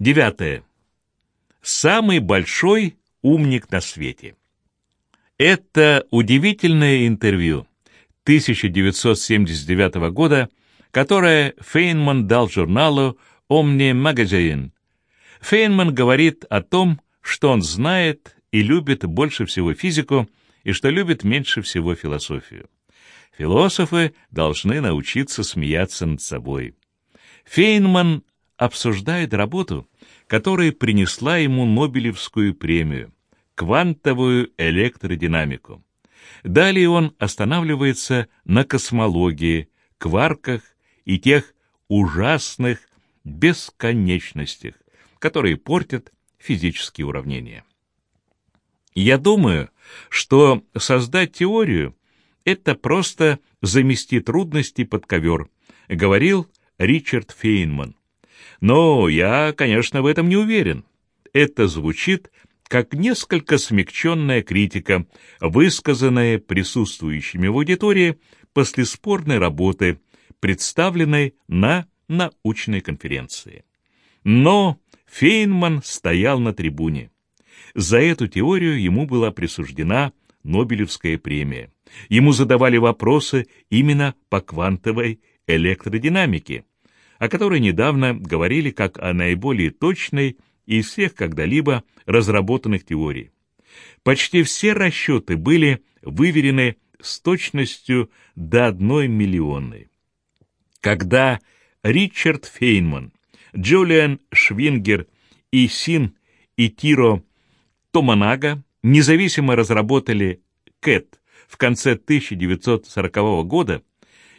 Девятое. Самый большой умник на свете. Это удивительное интервью 1979 года, которое Фейнман дал журналу Omni Magazine. Фейнман говорит о том, что он знает и любит больше всего физику, и что любит меньше всего философию. Философы должны научиться смеяться над собой. Фейнман обсуждает работу, которая принесла ему Нобелевскую премию — квантовую электродинамику. Далее он останавливается на космологии, кварках и тех ужасных бесконечностях, которые портят физические уравнения. Я думаю, что создать теорию — это просто замести трудности под ковер, говорил Ричард Фейнман. Но я, конечно, в этом не уверен. Это звучит как несколько смягченная критика, высказанная присутствующими в аудитории после спорной работы, представленной на научной конференции. Но Фейнман стоял на трибуне. За эту теорию ему была присуждена Нобелевская премия. Ему задавали вопросы именно по квантовой электродинамике, о которой недавно говорили как о наиболее точной из всех когда-либо разработанных теорий. Почти все расчеты были выверены с точностью до одной миллионной. Когда Ричард Фейнман, Джулиан Швингер и Син и Тиро Томанага независимо разработали КЭТ в конце 1940 года,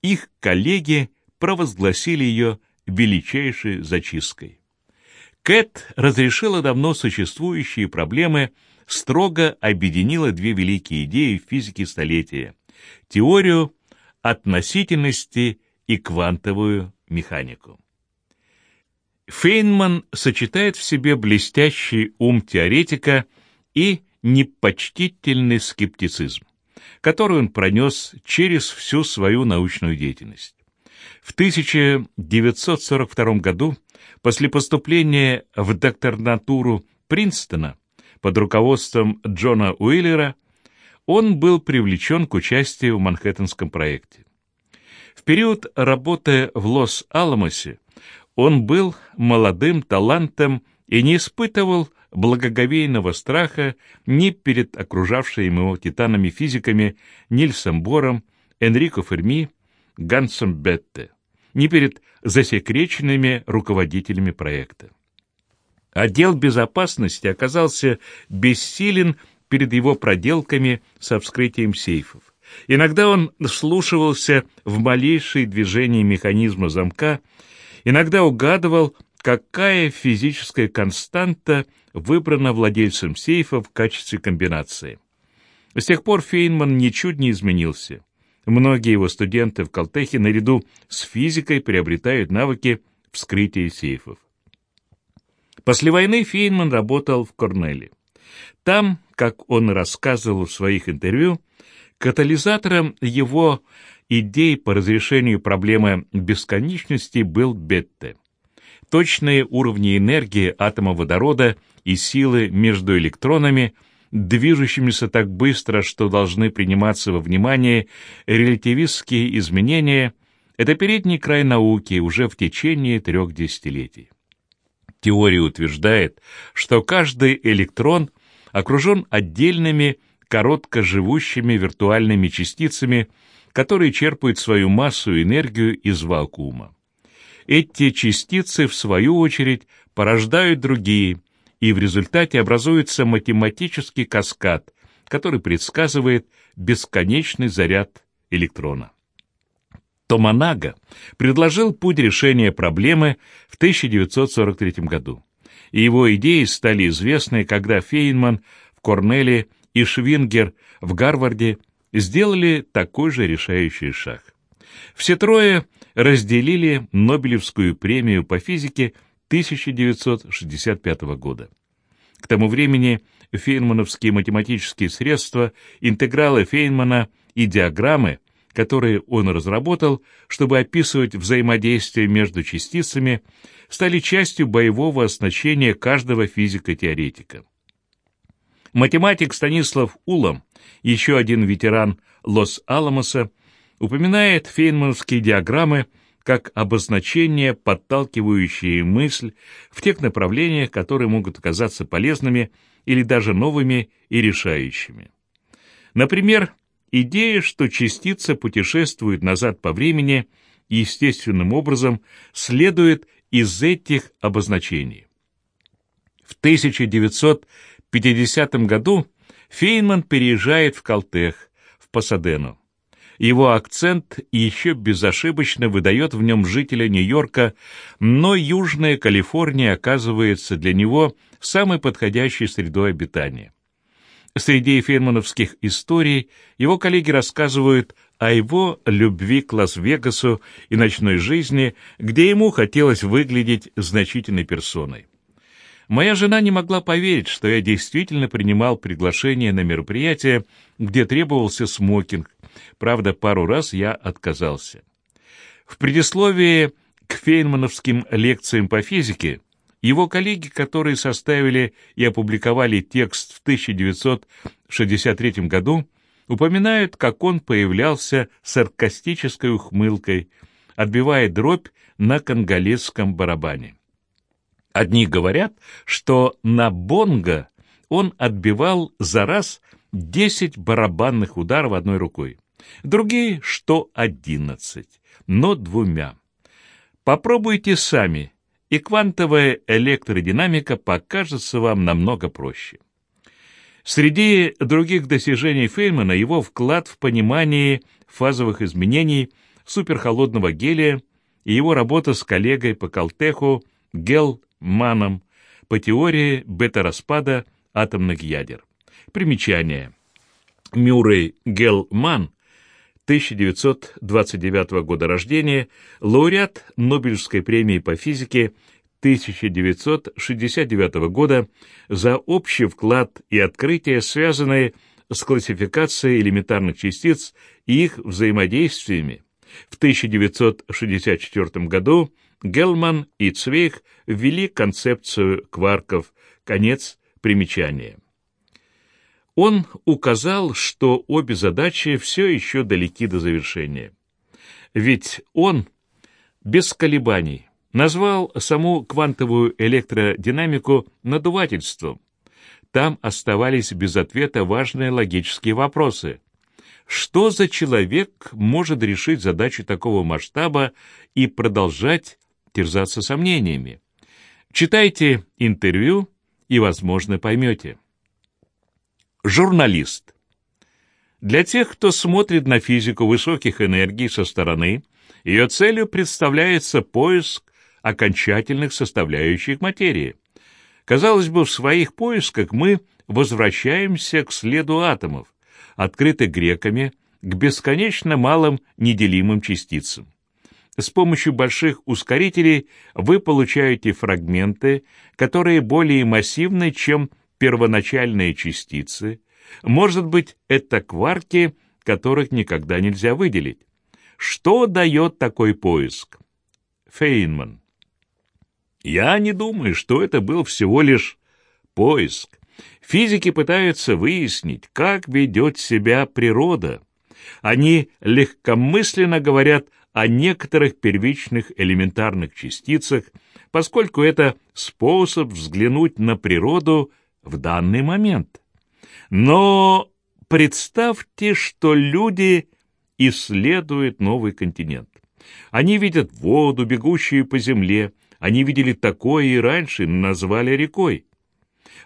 их коллеги провозгласили ее величайшей зачисткой. КЭТ разрешила давно существующие проблемы, строго объединила две великие идеи физики столетия – теорию относительности и квантовую механику. Фейнман сочетает в себе блестящий ум теоретика и непочтительный скептицизм, который он пронес через всю свою научную деятельность. В 1942 году, после поступления в докторнатуру Принстона под руководством Джона Уиллера, он был привлечен к участию в Манхэттенском проекте. В период работы в Лос-Аламосе он был молодым талантом и не испытывал благоговейного страха ни перед окружавшими его титанами-физиками Нильсом Бором, Энрико Ферми, Гансом Бетте, ни перед засекреченными руководителями проекта. Отдел безопасности оказался бессилен перед его проделками со вскрытием сейфов. Иногда он вслушивался в малейшие движения механизма замка, иногда угадывал, какая физическая константа выбрана владельцем сейфа в качестве комбинации. С тех пор Фейнман ничуть не изменился. Многие его студенты в Калтехе наряду с физикой приобретают навыки вскрытия сейфов. После войны Фейнман работал в Корнеле. Там, как он рассказывал в своих интервью, катализатором его идей по разрешению проблемы бесконечности был Бетте. Точные уровни энергии атома водорода и силы между электронами – движущимися так быстро, что должны приниматься во внимание релятивистские изменения, это передний край науки уже в течение трех десятилетий. Теория утверждает, что каждый электрон окружен отдельными короткоживущими виртуальными частицами, которые черпают свою массу и энергию из вакуума. Эти частицы, в свою очередь, порождают другие – и в результате образуется математический каскад, который предсказывает бесконечный заряд электрона. Томанага предложил путь решения проблемы в 1943 году, и его идеи стали известны, когда Фейнман в Корнеле и Швингер в Гарварде сделали такой же решающий шаг. Все трое разделили Нобелевскую премию по физике 1965 года. К тому времени фейнмановские математические средства, интегралы Фейнмана и диаграммы, которые он разработал, чтобы описывать взаимодействие между частицами, стали частью боевого оснащения каждого физико-теоретика. Математик Станислав Улам, еще один ветеран Лос-Аламоса, упоминает фейнмановские диаграммы как обозначение, подталкивающие мысль в тех направлениях, которые могут оказаться полезными или даже новыми и решающими. Например, идея, что частица путешествует назад по времени естественным образом, следует из этих обозначений. В 1900 50 году Фейнман переезжает в Калтех, в Пасадену. Его акцент еще безошибочно выдает в нем жителя Нью-Йорка, но Южная Калифорния оказывается для него самой подходящей средой обитания. Среди фейнмановских историй его коллеги рассказывают о его любви к Лас-Вегасу и ночной жизни, где ему хотелось выглядеть значительной персоной. Моя жена не могла поверить, что я действительно принимал приглашение на мероприятие, где требовался смокинг. Правда, пару раз я отказался. В предисловии к фейнмановским лекциям по физике его коллеги, которые составили и опубликовали текст в 1963 году, упоминают, как он появлялся с саркастической ухмылкой, отбивая дробь на конголезском барабане. Одни говорят, что на бонго он отбивал за раз десять барабанных ударов одной рукой, другие, что одиннадцать, но двумя. Попробуйте сами, и квантовая электродинамика покажется вам намного проще. Среди других достижений Феймана его вклад в понимание фазовых изменений суперхолодного гелия и его работа с коллегой по Калтеху Гел Маном по теории бета-распада атомных ядер. Примечание. Мюррей Гелл-Ман, 1929 года рождения, лауреат Нобелевской премии по физике 1969 года за общий вклад и открытия, связанные с классификацией элементарных частиц и их взаимодействиями. В 1964 году Гелман и Цвейх ввели концепцию кварков, конец примечания. Он указал, что обе задачи все еще далеки до завершения. Ведь он, без колебаний, назвал саму квантовую электродинамику надувательством. Там оставались без ответа важные логические вопросы. Что за человек может решить задачу такого масштаба и продолжать терзаться сомнениями. Читайте интервью и, возможно, поймете. Журналист. Для тех, кто смотрит на физику высоких энергий со стороны, ее целью представляется поиск окончательных составляющих материи. Казалось бы, в своих поисках мы возвращаемся к следу атомов, открытых греками, к бесконечно малым неделимым частицам. С помощью больших ускорителей вы получаете фрагменты, которые более массивны, чем первоначальные частицы. Может быть, это кварки, которых никогда нельзя выделить. Что дает такой поиск? Фейнман. Я не думаю, что это был всего лишь поиск. Физики пытаются выяснить, как ведет себя природа. Они легкомысленно говорят о некоторых первичных элементарных частицах, поскольку это способ взглянуть на природу в данный момент. Но представьте, что люди исследуют новый континент. Они видят воду, бегущую по земле, они видели такое и раньше, назвали рекой.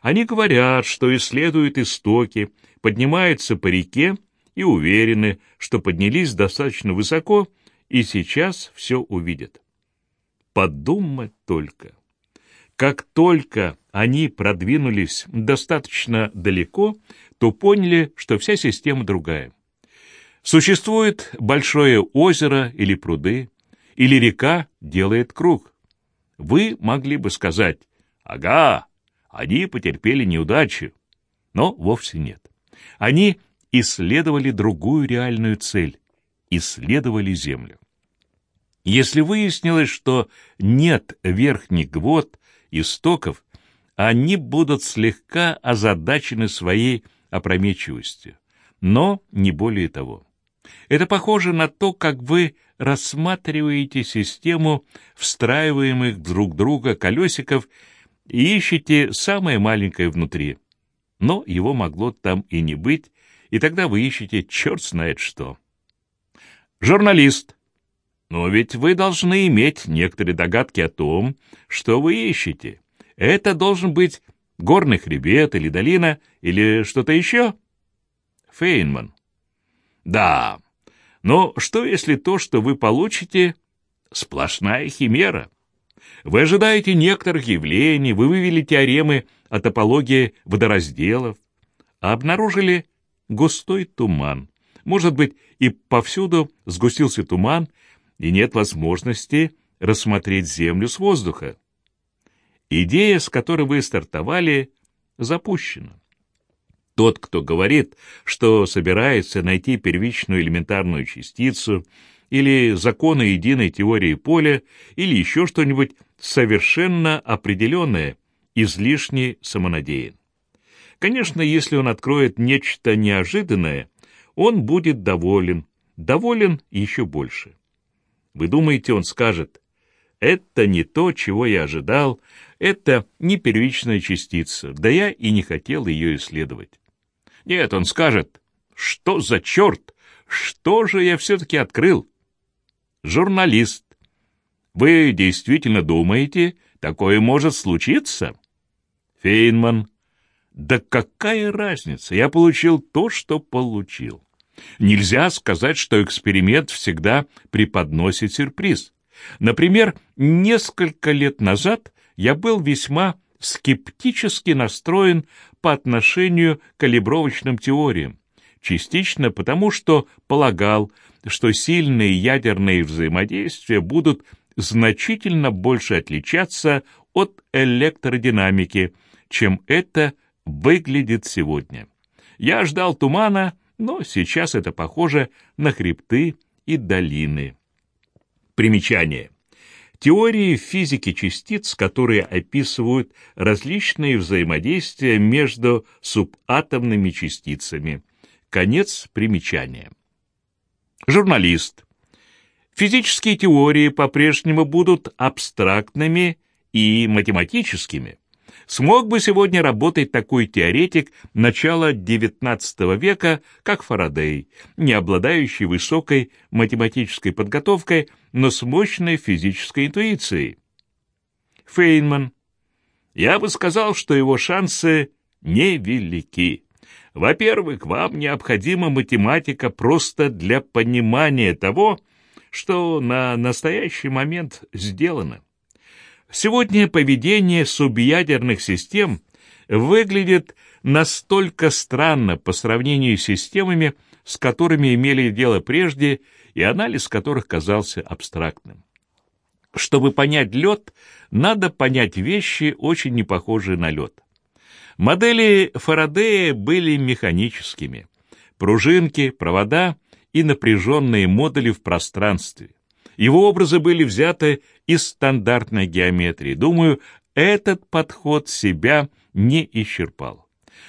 Они говорят, что исследуют истоки, поднимаются по реке и уверены, что поднялись достаточно высоко, и сейчас все увидят. Подумать только. Как только они продвинулись достаточно далеко, то поняли, что вся система другая. Существует большое озеро или пруды, или река делает круг. Вы могли бы сказать «Ага, они потерпели неудачу», но вовсе нет. Они исследовали другую реальную цель исследовали Землю. Если выяснилось, что нет верхних вод, истоков, они будут слегка озадачены своей опрометчивостью, но не более того. Это похоже на то, как вы рассматриваете систему встраиваемых друг друга колесиков и ищете самое маленькое внутри. Но его могло там и не быть, и тогда вы ищете черт знает что. Журналист. Но ведь вы должны иметь некоторые догадки о том, что вы ищете. Это должен быть горный хребет или долина, или что-то еще? Фейнман. Да, но что если то, что вы получите, сплошная химера? Вы ожидаете некоторых явлений, вы вывели теоремы о топологии водоразделов, а обнаружили густой туман. Может быть, и повсюду сгустился туман, и нет возможности рассмотреть Землю с воздуха. Идея, с которой вы стартовали, запущена. Тот, кто говорит, что собирается найти первичную элементарную частицу или законы единой теории поля или еще что-нибудь совершенно определенное, излишне самонадеян. Конечно, если он откроет нечто неожиданное, он будет доволен, доволен еще больше. Вы думаете, он скажет, «Это не то, чего я ожидал, это не первичная частица, да я и не хотел ее исследовать». Нет, он скажет, что за черт, что же я все-таки открыл? Журналист. Вы действительно думаете, такое может случиться? Фейнман. Да какая разница, я получил то, что получил. Нельзя сказать, что эксперимент всегда преподносит сюрприз. Например, несколько лет назад я был весьма скептически настроен по отношению к калибровочным теориям, частично потому, что полагал, что сильные ядерные взаимодействия будут значительно больше отличаться от электродинамики, чем это выглядит сегодня. Я ждал тумана, но сейчас это похоже на хребты и долины. Примечание. Теории физики частиц, которые описывают различные взаимодействия между субатомными частицами. Конец примечания. Журналист. Физические теории по-прежнему будут абстрактными и математическими. Смог бы сегодня работать такой теоретик начала XIX века, как Фарадей, не обладающий высокой математической подготовкой, но с мощной физической интуицией? Фейнман. Я бы сказал, что его шансы невелики. Во-первых, вам необходима математика просто для понимания того, что на настоящий момент сделано. Сегодня поведение субъядерных систем выглядит настолько странно по сравнению с системами, с которыми имели дело прежде, и анализ которых казался абстрактным. Чтобы понять лед, надо понять вещи, очень непохожие на лед. Модели Фарадея были механическими. Пружинки, провода и напряженные модули в пространстве. Его образы были взяты из стандартной геометрии. Думаю, этот подход себя не исчерпал.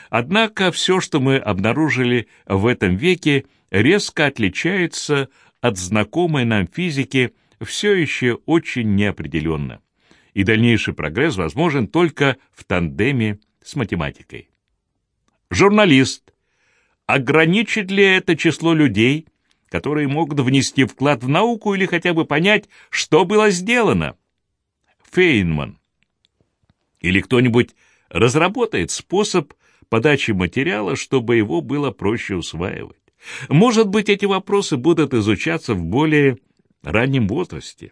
Однако все, что мы обнаружили в этом веке, резко отличается от знакомой нам физики все еще очень неопределенно. И дальнейший прогресс возможен только в тандеме с математикой. Журналист. Ограничит ли это число людей, которые могут внести вклад в науку или хотя бы понять, что было сделано. Фейнман. Или кто-нибудь разработает способ подачи материала, чтобы его было проще усваивать. Может быть, эти вопросы будут изучаться в более раннем возрасте.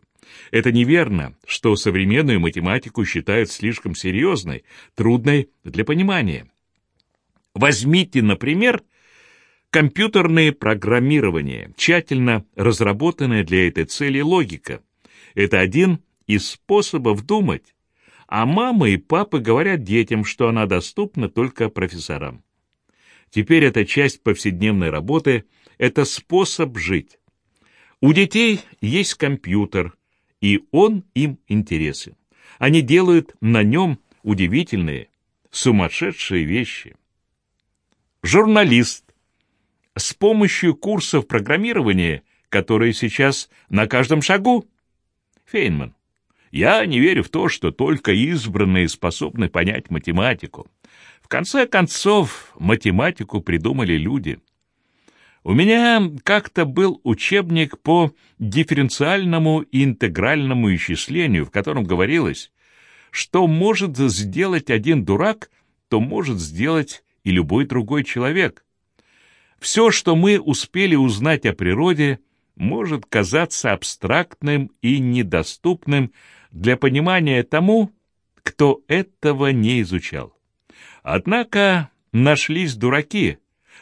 Это неверно, что современную математику считают слишком серьезной, трудной для понимания. Возьмите, например, Компьютерное программирование, тщательно разработанная для этой цели логика. Это один из способов думать. А мама и папа говорят детям, что она доступна только профессорам. Теперь это часть повседневной работы, это способ жить. У детей есть компьютер, и он им интересен. Они делают на нем удивительные, сумасшедшие вещи. Журналист. С помощью курсов программирования, которые сейчас на каждом шагу. Фейнман. Я не верю в то, что только избранные способны понять математику. В конце концов, математику придумали люди. У меня как-то был учебник по дифференциальному и интегральному исчислению, в котором говорилось, что может сделать один дурак, то может сделать и любой другой человек. Все, что мы успели узнать о природе, может казаться абстрактным и недоступным для понимания тому, кто этого не изучал. Однако нашлись дураки,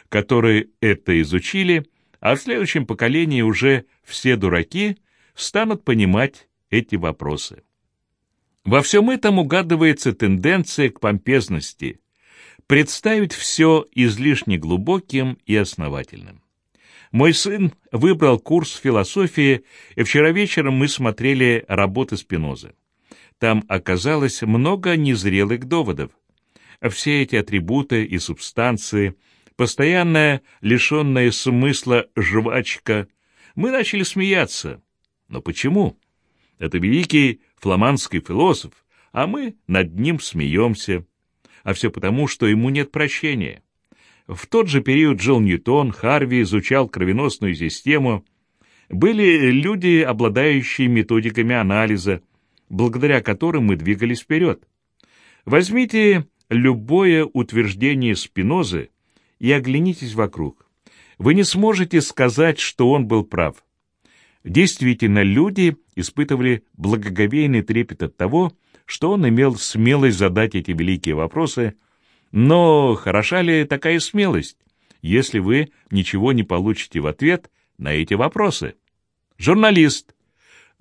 которые это изучили, а в следующем поколении уже все дураки станут понимать эти вопросы. Во всем этом угадывается тенденция к помпезности, представить все излишне глубоким и основательным. Мой сын выбрал курс философии, и вчера вечером мы смотрели работы Спинозы. Там оказалось много незрелых доводов. Все эти атрибуты и субстанции, постоянная лишенная смысла жвачка, мы начали смеяться. Но почему? Это великий фламандский философ, а мы над ним смеемся. А все потому, что ему нет прощения. В тот же период жил Ньютон, Харви изучал кровеносную систему. Были люди, обладающие методиками анализа, благодаря которым мы двигались вперед. Возьмите любое утверждение Спинозы и оглянитесь вокруг. Вы не сможете сказать, что он был прав. Действительно, люди испытывали благоговейный трепет от того, что он имел смелость задать эти великие вопросы, но хороша ли такая смелость, если вы ничего не получите в ответ на эти вопросы? Журналист.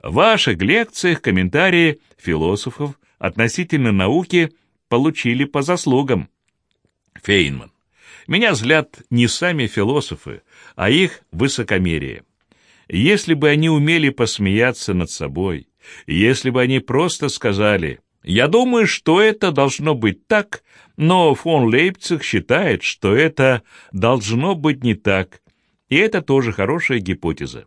В ваших лекциях комментарии философов относительно науки получили по заслугам. Фейнман. Меня злят не сами философы, а их высокомерие. Если бы они умели посмеяться над собой, если бы они просто сказали «Я думаю, что это должно быть так, но фон Лейпциг считает, что это должно быть не так, и это тоже хорошая гипотеза».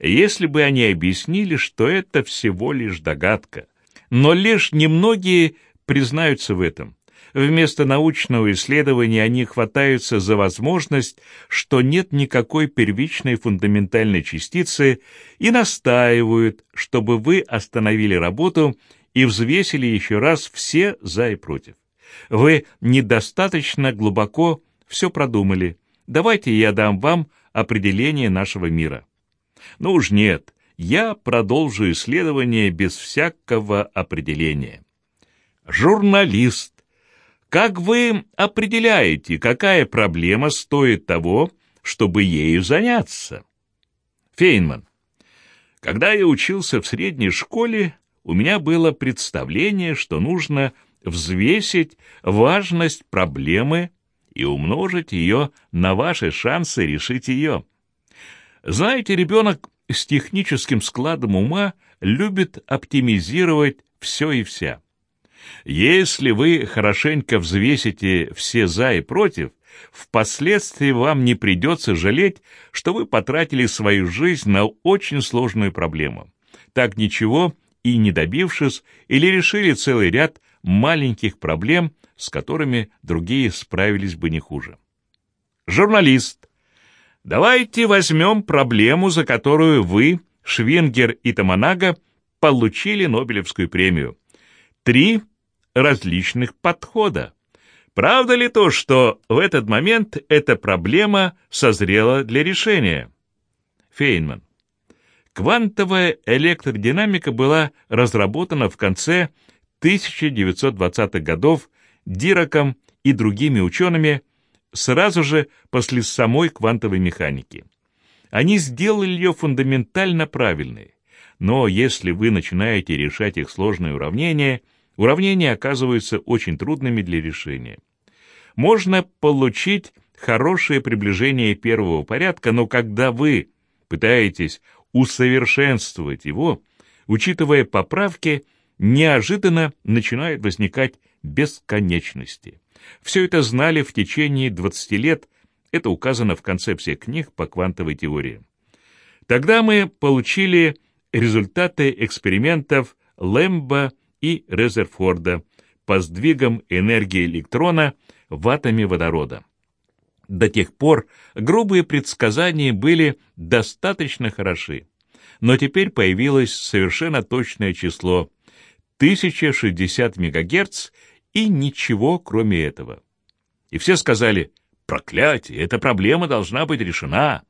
Если бы они объяснили, что это всего лишь догадка, но лишь немногие признаются в этом, Вместо научного исследования они хватаются за возможность, что нет никакой первичной фундаментальной частицы, и настаивают, чтобы вы остановили работу и взвесили еще раз все «за» и «против». Вы недостаточно глубоко все продумали. Давайте я дам вам определение нашего мира. Ну уж нет, я продолжу исследование без всякого определения. Журналист как вы определяете, какая проблема стоит того, чтобы ею заняться? Фейнман. Когда я учился в средней школе, у меня было представление, что нужно взвесить важность проблемы и умножить ее на ваши шансы решить ее. Знаете, ребенок с техническим складом ума любит оптимизировать все и вся. Если вы хорошенько взвесите все «за» и «против», впоследствии вам не придется жалеть, что вы потратили свою жизнь на очень сложную проблему. Так ничего и не добившись, или решили целый ряд маленьких проблем, с которыми другие справились бы не хуже. Журналист. Давайте возьмем проблему, за которую вы, Швенгер и Таманага, получили Нобелевскую премию. Три различных подхода. Правда ли то, что в этот момент эта проблема созрела для решения? Фейнман. Квантовая электродинамика была разработана в конце 1920-х годов Дираком и другими учеными сразу же после самой квантовой механики. Они сделали ее фундаментально правильной, но если вы начинаете решать их сложные уравнения – Уравнения оказываются очень трудными для решения. Можно получить хорошее приближение первого порядка, но когда вы пытаетесь усовершенствовать его, учитывая поправки, неожиданно начинают возникать бесконечности. Все это знали в течение 20 лет, это указано в концепции книг по квантовой теории. Тогда мы получили результаты экспериментов Лэмбо и Резерфорда по сдвигам энергии электрона в атоме водорода. До тех пор грубые предсказания были достаточно хороши, но теперь появилось совершенно точное число 1060 МГц и ничего кроме этого. И все сказали, проклятие, эта проблема должна быть решена.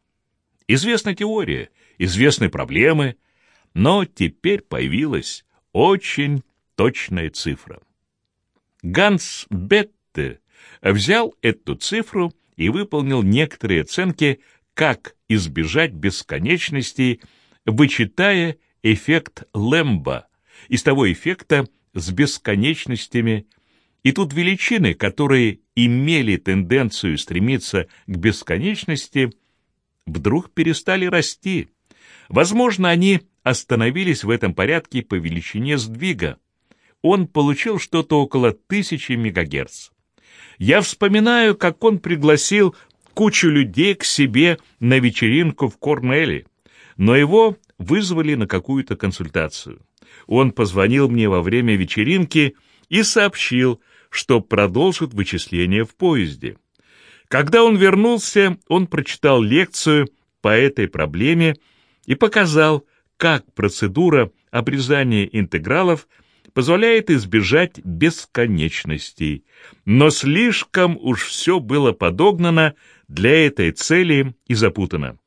Известна теория, известны проблемы, но теперь появилась очень точная цифра. Ганс Бетте взял эту цифру и выполнил некоторые оценки, как избежать бесконечности, вычитая эффект Лэмбо из того эффекта с бесконечностями, и тут величины, которые имели тенденцию стремиться к бесконечности, вдруг перестали расти. Возможно, они остановились в этом порядке по величине сдвига. Он получил что-то около тысячи мегагерц. Я вспоминаю, как он пригласил кучу людей к себе на вечеринку в Корнелле, но его вызвали на какую-то консультацию. Он позвонил мне во время вечеринки и сообщил, что продолжит вычисление в поезде. Когда он вернулся, он прочитал лекцию по этой проблеме и показал, как процедура обрезания интегралов позволяет избежать бесконечностей. Но слишком уж все было подогнано для этой цели и запутано.